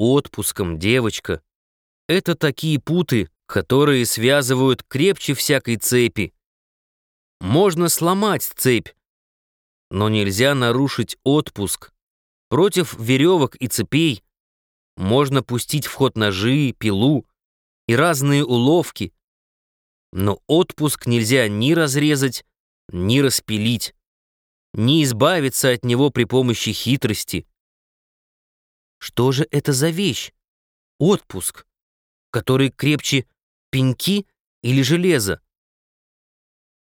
отпуском, девочка. Это такие путы, которые связывают крепче всякой цепи. Можно сломать цепь, но нельзя нарушить отпуск. Против веревок и цепей можно пустить в ход ножи, пилу и разные уловки, но отпуск нельзя ни разрезать, ни распилить, ни избавиться от него при помощи хитрости. Что же это за вещь? Отпуск, который крепче пеньки или железа?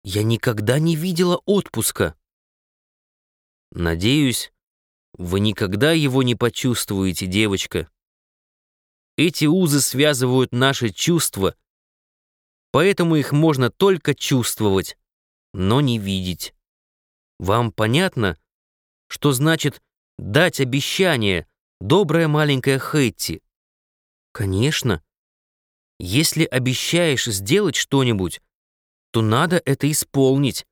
Я никогда не видела отпуска. Надеюсь, вы никогда его не почувствуете, девочка. Эти узы связывают наши чувства, поэтому их можно только чувствовать, но не видеть. Вам понятно, что значит дать обещание, добрая маленькая Хэтти? Конечно. Если обещаешь сделать что-нибудь, то надо это исполнить.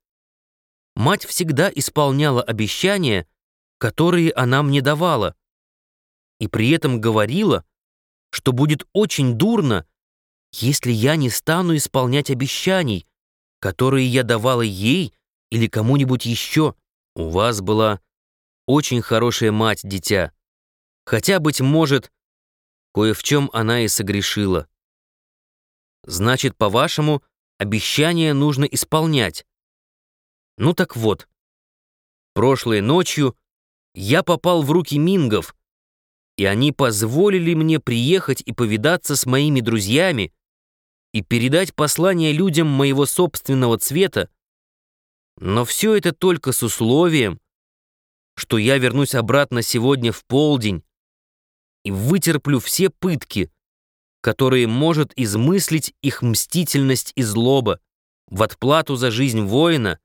Мать всегда исполняла обещания, которые она мне давала, и при этом говорила, что будет очень дурно, если я не стану исполнять обещаний, которые я давала ей или кому-нибудь еще. У вас была очень хорошая мать, дитя. Хотя, быть может, кое в чем она и согрешила. Значит, по-вашему, обещания нужно исполнять. Ну так вот, прошлой ночью я попал в руки мингов, и они позволили мне приехать и повидаться с моими друзьями и передать послание людям моего собственного цвета, но все это только с условием, что я вернусь обратно сегодня в полдень и вытерплю все пытки, которые может измыслить их мстительность и злоба в отплату за жизнь воина,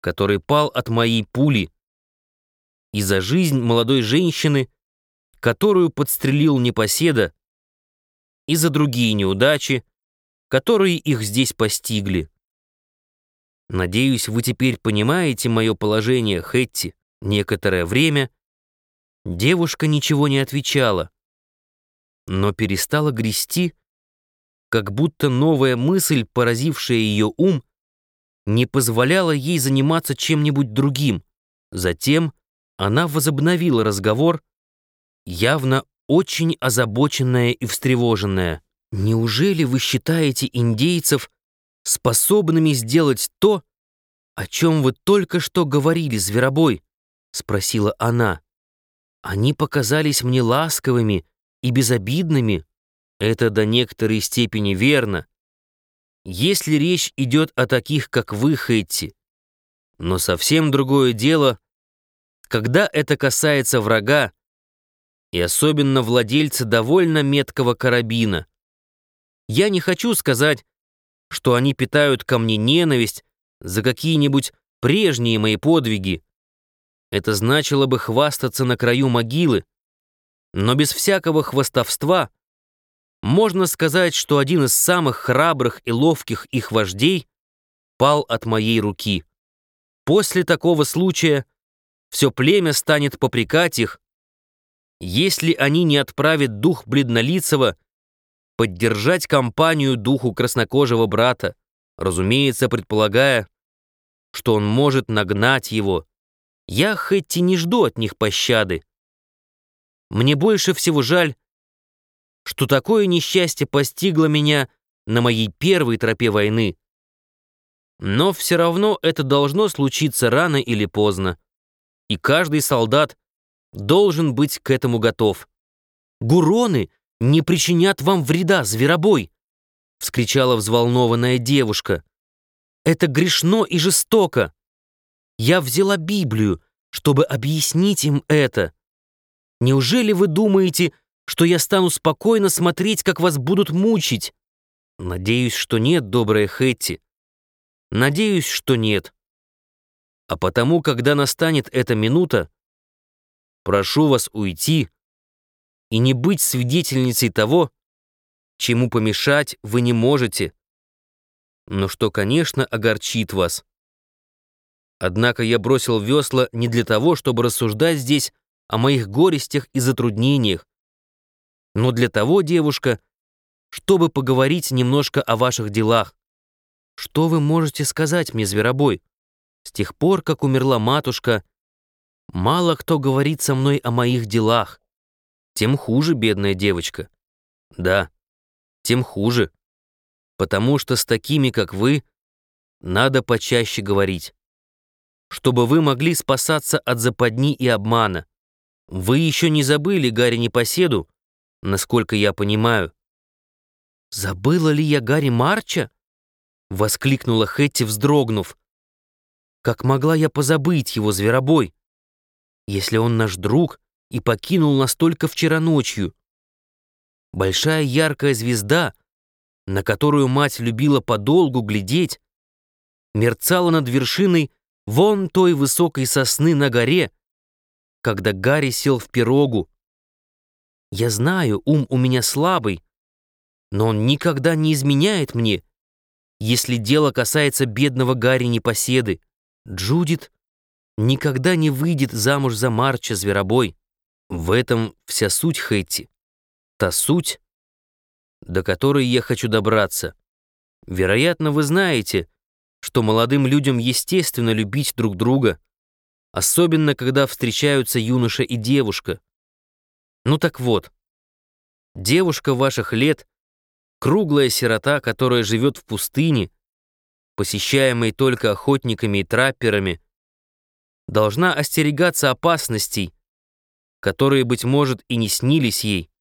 который пал от моей пули, и за жизнь молодой женщины, которую подстрелил непоседа, и за другие неудачи, которые их здесь постигли. Надеюсь, вы теперь понимаете мое положение, Хэтти. Некоторое время девушка ничего не отвечала, но перестала грести, как будто новая мысль, поразившая ее ум, не позволяла ей заниматься чем-нибудь другим. Затем она возобновила разговор, явно очень озабоченная и встревоженная. «Неужели вы считаете индейцев способными сделать то, о чем вы только что говорили, зверобой?» — спросила она. «Они показались мне ласковыми и безобидными. Это до некоторой степени верно если речь идет о таких, как вы, Хэтти. Но совсем другое дело, когда это касается врага, и особенно владельца довольно меткого карабина. Я не хочу сказать, что они питают ко мне ненависть за какие-нибудь прежние мои подвиги. Это значило бы хвастаться на краю могилы, но без всякого хвастовства — можно сказать, что один из самых храбрых и ловких их вождей пал от моей руки. После такого случая все племя станет попрекать их, если они не отправят дух бледнолицего поддержать компанию духу краснокожего брата, разумеется, предполагая, что он может нагнать его. Я хоть и не жду от них пощады. Мне больше всего жаль, что такое несчастье постигло меня на моей первой тропе войны. Но все равно это должно случиться рано или поздно, и каждый солдат должен быть к этому готов. «Гуроны не причинят вам вреда, зверобой!» — вскричала взволнованная девушка. «Это грешно и жестоко. Я взяла Библию, чтобы объяснить им это. Неужели вы думаете, что я стану спокойно смотреть, как вас будут мучить. Надеюсь, что нет, добрая Хэтти. Надеюсь, что нет. А потому, когда настанет эта минута, прошу вас уйти и не быть свидетельницей того, чему помешать вы не можете, но что, конечно, огорчит вас. Однако я бросил весла не для того, чтобы рассуждать здесь о моих горестях и затруднениях, но для того, девушка, чтобы поговорить немножко о ваших делах. Что вы можете сказать мне, зверобой? С тех пор, как умерла матушка, мало кто говорит со мной о моих делах. Тем хуже, бедная девочка. Да, тем хуже. Потому что с такими, как вы, надо почаще говорить. Чтобы вы могли спасаться от западни и обмана. Вы еще не забыли Гарри Непоседу, насколько я понимаю. «Забыла ли я Гарри Марча?» — воскликнула Хэтти, вздрогнув. «Как могла я позабыть его, зверобой, если он наш друг и покинул нас только вчера ночью? Большая яркая звезда, на которую мать любила подолгу глядеть, мерцала над вершиной вон той высокой сосны на горе, когда Гарри сел в пирогу. Я знаю, ум у меня слабый, но он никогда не изменяет мне, если дело касается бедного Гарри Непоседы. Джудит никогда не выйдет замуж за Марча Зверобой. В этом вся суть Хэтти. Та суть, до которой я хочу добраться. Вероятно, вы знаете, что молодым людям естественно любить друг друга, особенно когда встречаются юноша и девушка. Ну так вот, девушка ваших лет Круглая сирота, которая живет в пустыне, посещаемой только охотниками и трапперами, должна остерегаться опасностей, которые, быть может, и не снились ей,